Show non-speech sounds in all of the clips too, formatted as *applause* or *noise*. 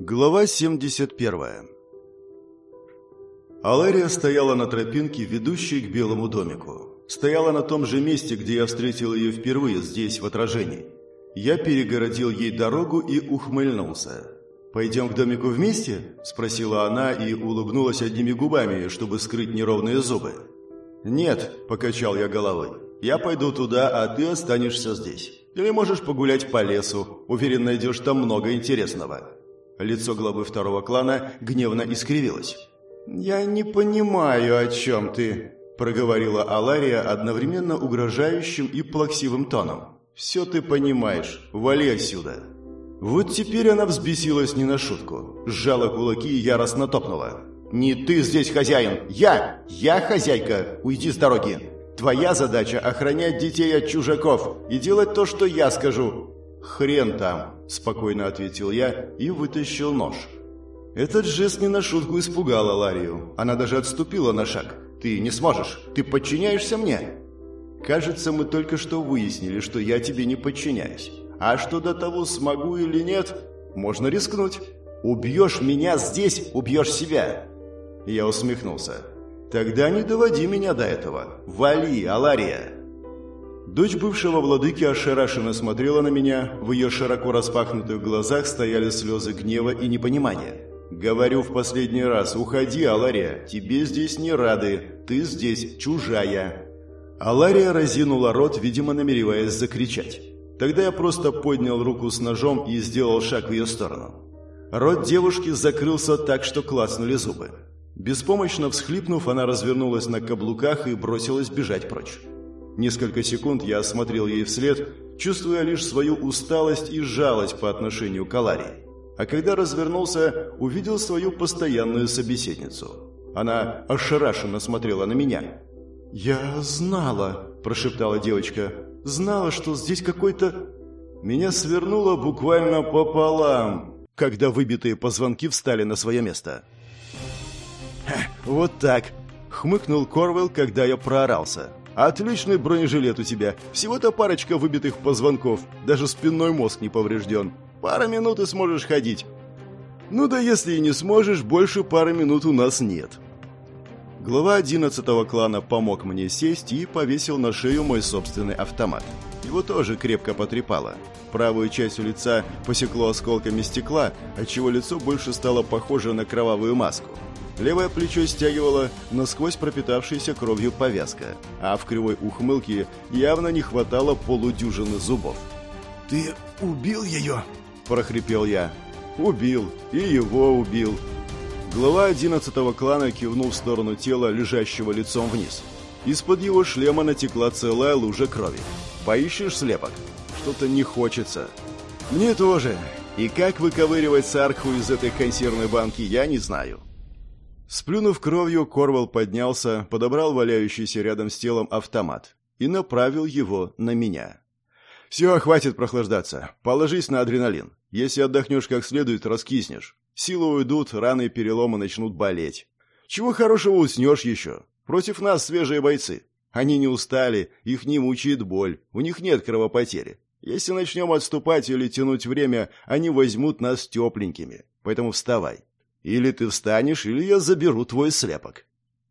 Глава 71 Алэрия стояла на тропинке, ведущей к Белому домику. Стояла на том же месте, где я встретил ее впервые, здесь, в отражении. Я перегородил ей дорогу и ухмыльнулся. «Пойдем к домику вместе?» – спросила она и улыбнулась одними губами, чтобы скрыть неровные зубы. «Нет», – покачал я головой. «Я пойду туда, а ты останешься здесь. Или можешь погулять по лесу. Уверен, найдешь там много интересного». Лицо главы второго клана гневно искривилось. «Я не понимаю, о чем ты», – проговорила Алария одновременно угрожающим и плаксивым тоном. «Все ты понимаешь. Вали отсюда». Вот теперь она взбесилась не на шутку. Сжала кулаки и яростно топнула. «Не ты здесь хозяин! Я! Я хозяйка! Уйди с дороги! Твоя задача – охранять детей от чужаков и делать то, что я скажу!» «Хрен там!» – спокойно ответил я и вытащил нож. Этот жест не на шутку испугал Аларию. Она даже отступила на шаг. «Ты не сможешь! Ты подчиняешься мне!» «Кажется, мы только что выяснили, что я тебе не подчиняюсь. А что до того, смогу или нет, можно рискнуть. Убьешь меня здесь, убьешь себя!» Я усмехнулся. «Тогда не доводи меня до этого. Вали, Алария!» Дочь бывшего владыки ошарашенно смотрела на меня, в ее широко распахнутых глазах стояли слезы гнева и непонимания. «Говорю в последний раз, уходи, Алария, тебе здесь не рады, ты здесь чужая». Алария разинула рот, видимо, намереваясь закричать. Тогда я просто поднял руку с ножом и сделал шаг в ее сторону. Рот девушки закрылся так, что клацнули зубы. Беспомощно всхлипнув, она развернулась на каблуках и бросилась бежать прочь. Несколько секунд я осмотрел ей вслед, чувствуя лишь свою усталость и жалость по отношению к Аларии а когда развернулся, увидел свою постоянную собеседницу. Она ошарашенно смотрела на меня. «Я знала», – прошептала девочка, – «знала, что здесь какой-то...» Меня свернуло буквально пополам, когда выбитые позвонки встали на свое место. «Вот так», – хмыкнул Корвелл, когда я проорался. «Отличный бронежилет у тебя. Всего-то парочка выбитых позвонков. Даже спинной мозг не поврежден. Пара минут и сможешь ходить. Ну да если и не сможешь, больше пары минут у нас нет. Глава одиннадцатого клана помог мне сесть и повесил на шею мой собственный автомат. Его тоже крепко потрепало. Правую часть лица посекло осколками стекла, отчего лицо больше стало похоже на кровавую маску. Левое плечо стягивало насквозь пропитавшейся кровью повязка, а в кривой ухмылке явно не хватало полудюжины зубов. «Ты убил ее?» прохрипел я. «Убил. И его убил». Глава одиннадцатого клана кивнул в сторону тела, лежащего лицом вниз. Из-под его шлема натекла целая лужа крови. «Поищешь слепок?» «Что-то не хочется». «Мне тоже. И как выковыривать сарху из этой консервной банки, я не знаю». Сплюнув кровью, Корвал поднялся, подобрал валяющийся рядом с телом автомат и направил его на меня. «Все, хватит прохлаждаться. Положись на адреналин. Если отдохнешь как следует, раскиснешь. Силы уйдут, раны и переломы начнут болеть. Чего хорошего уснешь еще? Против нас свежие бойцы. Они не устали, их не мучает боль, у них нет кровопотери. Если начнем отступать или тянуть время, они возьмут нас тепленькими. Поэтому вставай. Или ты встанешь, или я заберу твой слепок».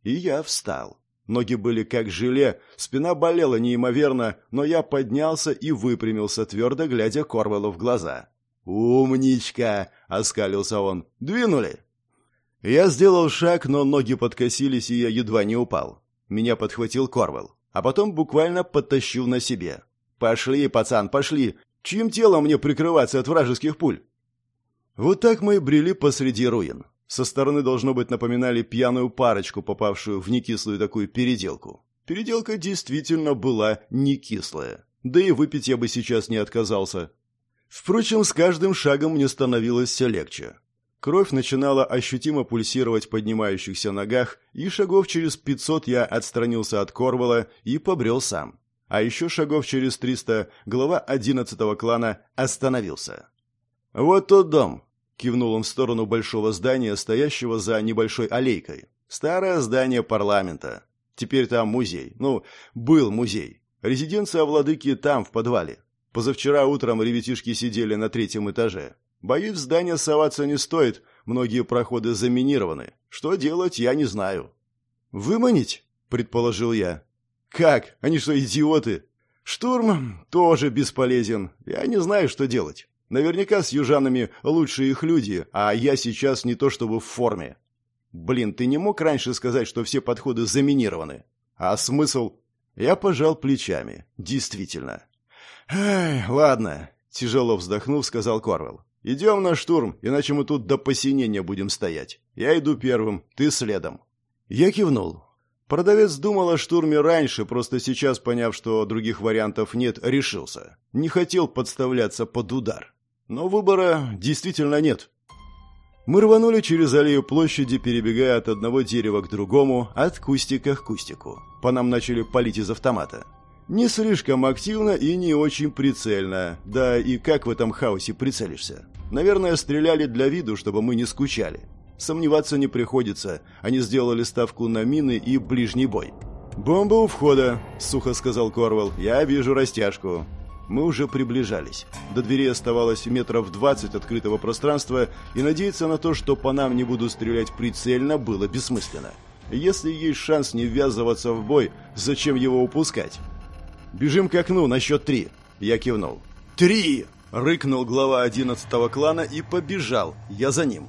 И я встал. Ноги были как желе, спина болела неимоверно, но я поднялся и выпрямился, твердо глядя Корвеллу в глаза. «Умничка!» — оскалился он. «Двинули!» Я сделал шаг, но ноги подкосились, и я едва не упал. Меня подхватил Корвелл, а потом буквально подтащил на себе. «Пошли, пацан, пошли! Чьим телом мне прикрываться от вражеских пуль?» Вот так мы и брели посреди руин. Со стороны, должно быть, напоминали пьяную парочку, попавшую в некислую такую переделку. Переделка действительно была не кислая. Да и выпить я бы сейчас не отказался. Впрочем, с каждым шагом мне становилось все легче. Кровь начинала ощутимо пульсировать в поднимающихся ногах, и шагов через пятьсот я отстранился от Корвала и побрел сам. А еще шагов через триста глава одиннадцатого клана остановился. «Вот тот дом», Кивнул он в сторону большого здания, стоящего за небольшой аллейкой. Старое здание парламента. Теперь там музей. Ну, был музей. Резиденция владыки там, в подвале. Позавчера утром ребятишки сидели на третьем этаже. Боюсь, в здание соваться не стоит, многие проходы заминированы. Что делать, я не знаю». «Выманить?» — предположил я. «Как? Они что, идиоты?» «Штурм тоже бесполезен. Я не знаю, что делать. Наверняка с южанами лучшие их люди, а я сейчас не то чтобы в форме. Блин, ты не мог раньше сказать, что все подходы заминированы? А смысл? Я пожал плечами. Действительно. Эй, ладно, тяжело вздохнув, сказал Корвел. Идем на штурм, иначе мы тут до посинения будем стоять. Я иду первым, ты следом. Я кивнул. Продавец думал о штурме раньше, просто сейчас, поняв, что других вариантов нет, решился. Не хотел подставляться под удар. Но выбора действительно нет. Мы рванули через аллею площади, перебегая от одного дерева к другому, от кустика к кустику. По нам начали палить из автомата. Не слишком активно и не очень прицельно. Да и как в этом хаосе прицелишься? Наверное, стреляли для виду, чтобы мы не скучали. Сомневаться не приходится. Они сделали ставку на мины и ближний бой. «Бомба у входа», — сухо сказал Корвал. «Я вижу растяжку». Мы уже приближались. До двери оставалось метров двадцать открытого пространства, и надеяться на то, что по нам не будут стрелять прицельно, было бессмысленно. Если есть шанс не ввязываться в бой, зачем его упускать? «Бежим к окну на счет три!» Я кивнул. «Три!» — рыкнул глава одиннадцатого клана и побежал. Я за ним.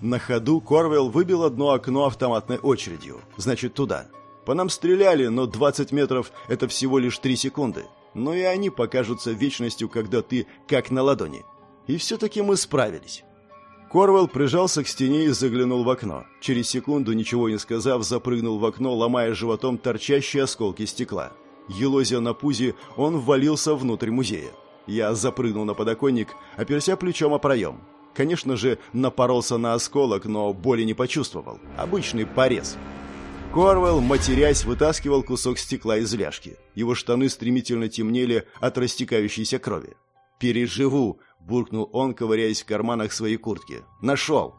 На ходу Корвелл выбил одно окно автоматной очередью. Значит, туда. По нам стреляли, но 20 метров — это всего лишь 3 секунды но и они покажутся вечностью, когда ты как на ладони. И все-таки мы справились. Корвелл прижался к стене и заглянул в окно. Через секунду, ничего не сказав, запрыгнул в окно, ломая животом торчащие осколки стекла. Елозя на пузе, он ввалился внутрь музея. Я запрыгнул на подоконник, оперся плечом о проем. Конечно же, напоролся на осколок, но боли не почувствовал. Обычный порез. Корвелл, матерясь, вытаскивал кусок стекла из ляжки. Его штаны стремительно темнели от растекающейся крови. «Переживу!» – буркнул он, ковыряясь в карманах своей куртки. «Нашел!»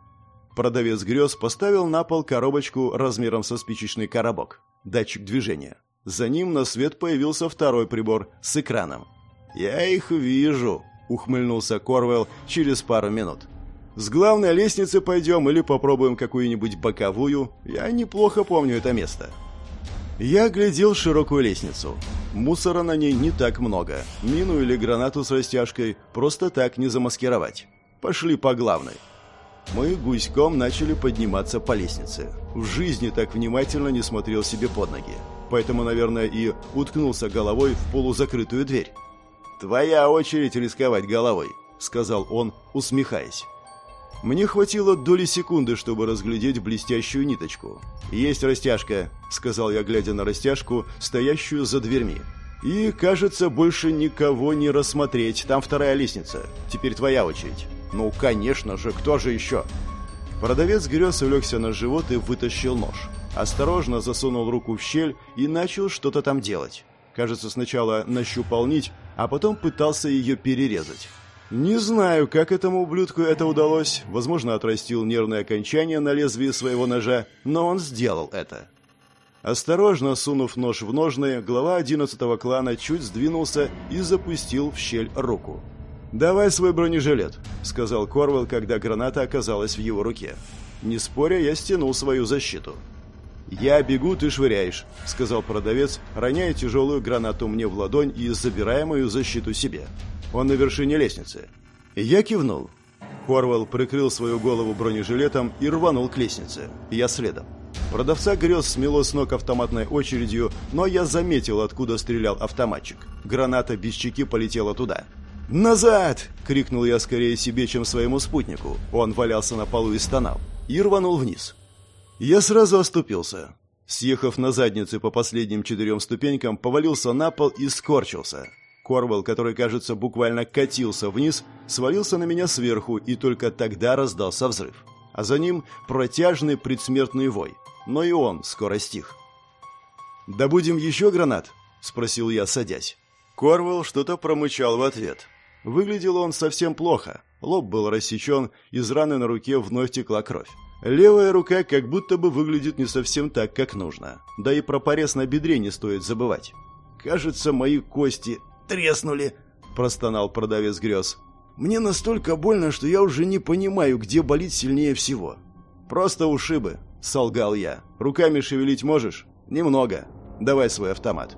Продавец грез поставил на пол коробочку размером со спичечный коробок. Датчик движения. За ним на свет появился второй прибор с экраном. «Я их вижу», — ухмыльнулся Корвелл через пару минут. С главной лестницы пойдем или попробуем какую-нибудь боковую. Я неплохо помню это место. Я глядел широкую лестницу. Мусора на ней не так много. Мину или гранату с растяжкой просто так не замаскировать. Пошли по главной. Мы гуськом начали подниматься по лестнице. В жизни так внимательно не смотрел себе под ноги. Поэтому, наверное, и уткнулся головой в полузакрытую дверь. «Твоя очередь рисковать головой», — сказал он, усмехаясь. Мне хватило доли секунды, чтобы разглядеть блестящую ниточку. «Есть растяжка», — сказал я, глядя на растяжку, стоящую за дверьми. «И, кажется, больше никого не рассмотреть. Там вторая лестница. Теперь твоя очередь». «Ну, конечно же, кто же еще?» Продавец грез улегся на живот и вытащил нож. Осторожно засунул руку в щель и начал что-то там делать. Кажется, сначала нащупал нить, а потом пытался ее перерезать. Не знаю, как этому ублюдку это удалось. Возможно, отрастил нервное окончание на лезвии своего ножа, но он сделал это. Осторожно сунув нож в ножны, глава одиннадцатого клана чуть сдвинулся и запустил в щель руку. «Давай свой бронежилет», — сказал Корвелл, когда граната оказалась в его руке. Не споря, я стянул свою защиту. «Я бегу, ты швыряешь», — сказал продавец, роняя тяжелую гранату мне в ладонь и забирая мою защиту себе. Он на вершине лестницы. Я кивнул. Хорвал прикрыл свою голову бронежилетом и рванул к лестнице. Я следом. Продавца грез смело с ног автоматной очередью, но я заметил, откуда стрелял автоматчик. Граната без чеки полетела туда. «Назад!» — крикнул я скорее себе, чем своему спутнику. Он валялся на полу и стонал. И рванул вниз. Я сразу оступился. Съехав на заднице по последним четырем ступенькам, повалился на пол и скорчился. Корвал, который, кажется, буквально катился вниз, свалился на меня сверху, и только тогда раздался взрыв. А за ним протяжный предсмертный вой. Но и он скоро стих. «Добудем еще гранат?» — спросил я, садясь. Корвал что-то промычал в ответ. Выглядел он совсем плохо. Лоб был рассечен, из раны на руке вновь текла кровь. Левая рука как будто бы выглядит не совсем так, как нужно. Да и про порез на бедре не стоит забывать. Кажется, мои кости треснули!» – простонал продавец грез. Мне настолько больно, что я уже не понимаю, где болит сильнее всего. Просто ушибы, солгал я. Руками шевелить можешь? Немного. Давай свой автомат.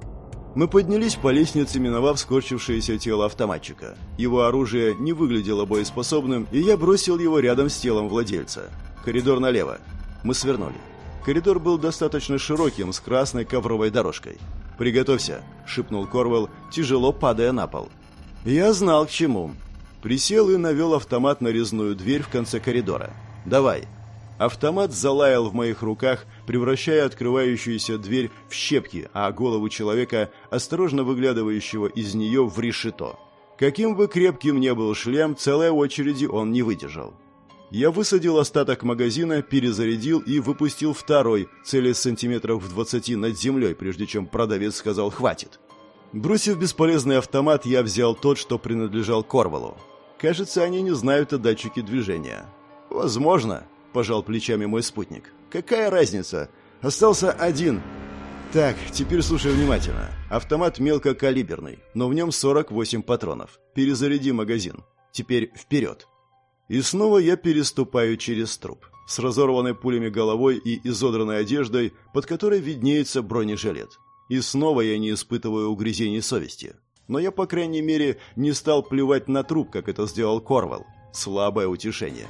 Мы поднялись по лестнице, миновав скорчившееся тело автоматчика. Его оружие не выглядело боеспособным, и я бросил его рядом с телом владельца. Коридор налево. Мы свернули. Коридор был достаточно широким, с красной ковровой дорожкой. «Приготовься», — шепнул Корвелл, тяжело падая на пол. Я знал к чему. Присел и навел автомат на резную дверь в конце коридора. «Давай». Автомат залаял в моих руках, превращая открывающуюся дверь в щепки, а голову человека, осторожно выглядывающего из нее, в решето. Каким бы крепким ни был шлем, целой очереди он не выдержал. Я высадил остаток магазина, перезарядил и выпустил второй, целясь сантиметров в двадцати над землей, прежде чем продавец сказал «хватит». Бросив бесполезный автомат, я взял тот, что принадлежал Корвалу. Кажется, они не знают о датчике движения. Возможно, пожал плечами мой спутник. Какая разница? Остался один. Так, теперь слушай внимательно. Автомат мелкокалиберный, но в нем 48 патронов. Перезаряди магазин. Теперь вперед. И снова я переступаю через труп. С разорванной пулями головой и изодранной одеждой, под которой виднеется бронежилет. И снова я не испытываю угрызений совести. Но я, по крайней мере, не стал плевать на труп, как это сделал Корвал. Слабое утешение.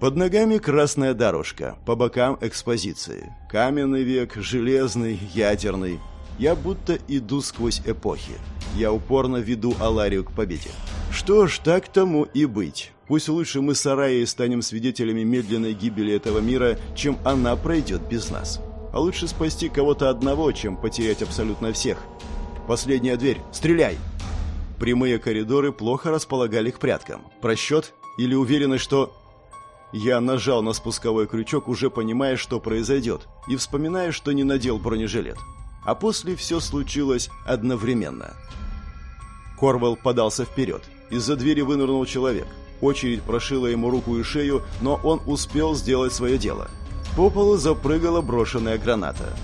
Под ногами красная дорожка, по бокам экспозиции. Каменный век, железный, ядерный. Я будто иду сквозь эпохи. Я упорно веду Аларию к победе. Что ж, так тому и быть. Пусть лучше мы с Араей станем свидетелями медленной гибели этого мира, чем она пройдет без нас. А лучше спасти кого-то одного, чем потерять абсолютно всех. Последняя дверь. Стреляй! Прямые коридоры плохо располагали к пряткам. Просчет? Или уверенность, что я нажал на спусковой крючок, уже понимая, что произойдет, и вспоминая, что не надел бронежилет. А после все случилось одновременно. Корвелл подался вперед. Из-за двери вынырнул человек. Очередь прошила ему руку и шею, но он успел сделать свое дело. По полу запрыгала брошенная граната.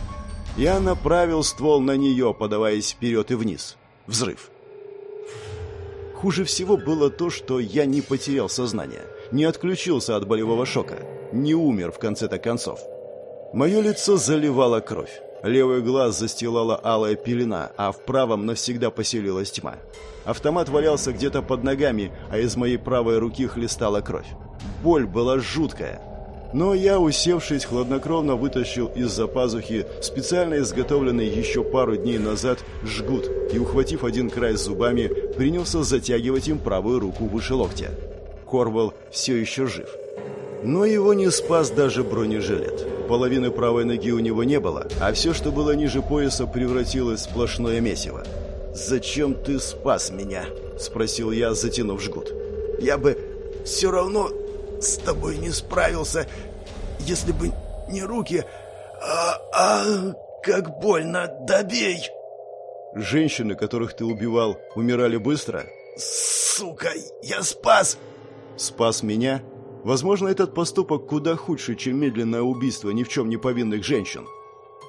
Я направил ствол на нее, подаваясь вперед и вниз. Взрыв. Хуже всего было то, что я не потерял сознание не отключился от болевого шока, не умер в конце-то концов. Мое лицо заливало кровь. Левый глаз застилала алая пелена, а в правом навсегда поселилась тьма. Автомат валялся где-то под ногами, а из моей правой руки хлестала кровь. Боль была жуткая. Но я, усевшись, хладнокровно вытащил из-за пазухи специально изготовленный еще пару дней назад жгут и, ухватив один край зубами, принялся затягивать им правую руку выше локтя. Корвал все еще жив. Но его не спас даже бронежилет. Половины правой ноги у него не было, а все, что было ниже пояса, превратилось в сплошное месиво. «Зачем ты спас меня?» – спросил я, затянув жгут. «Я бы все равно с тобой не справился, если бы не руки. А, а как больно, добей!» «Женщины, которых ты убивал, умирали быстро?» «Сука, я спас!» спас меня, возможно, этот поступок куда худше, чем медленное убийство ни в чем не повинных женщин.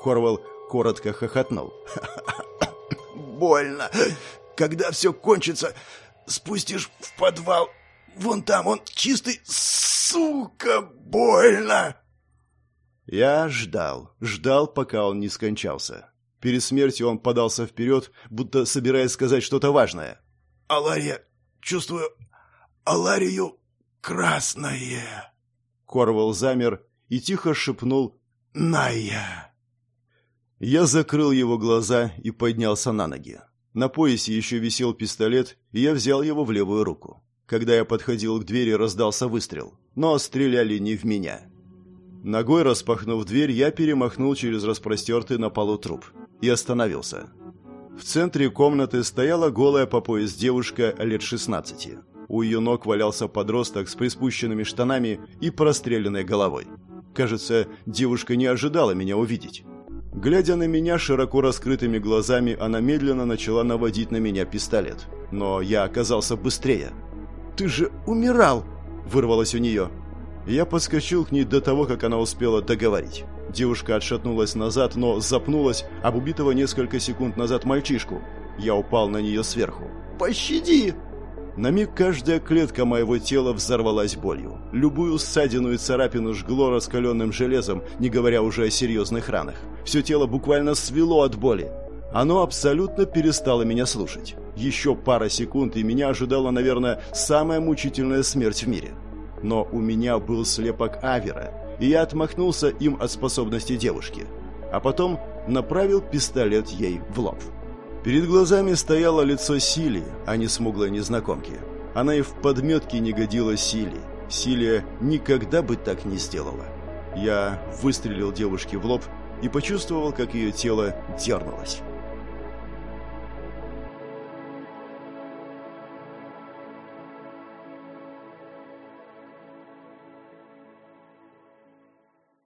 Корвал коротко хохотнул. *coughs* «Больно. Когда все кончится, спустишь в подвал. Вон там он чистый. Сука, больно!» Я ждал, ждал, пока он не скончался. Перед смертью он подался вперед, будто собираясь сказать что-то важное. «Алария, чувствую Аларию красное!» Корвал замер и тихо шепнул «Ная!». Я закрыл его глаза и поднялся на ноги. На поясе еще висел пистолет, и я взял его в левую руку. Когда я подходил к двери, раздался выстрел, но стреляли не в меня. Ногой распахнув дверь, я перемахнул через распростертый на полу труп и остановился. В центре комнаты стояла голая по пояс девушка лет 16. У ее ног валялся подросток с приспущенными штанами и простреленной головой. Кажется, девушка не ожидала меня увидеть. Глядя на меня широко раскрытыми глазами, она медленно начала наводить на меня пистолет. Но я оказался быстрее. «Ты же умирал!» – вырвалось у нее. Я подскочил к ней до того, как она успела договорить. Девушка отшатнулась назад, но запнулась об убитого несколько секунд назад мальчишку. Я упал на нее сверху. «Пощади!» На миг каждая клетка моего тела взорвалась болью. Любую ссадину и царапину жгло раскаленным железом, не говоря уже о серьезных ранах. Все тело буквально свело от боли. Оно абсолютно перестало меня слушать. Еще пара секунд, и меня ожидала, наверное, самая мучительная смерть в мире. Но у меня был слепок Авера, и я отмахнулся им от способности девушки. А потом направил пистолет ей в лоб. Перед глазами стояло лицо Сили, а не смуглой незнакомки. Она и в подметке не годилась Сили. Силия никогда бы так не сделала. Я выстрелил девушке в лоб и почувствовал, как ее тело дернулось.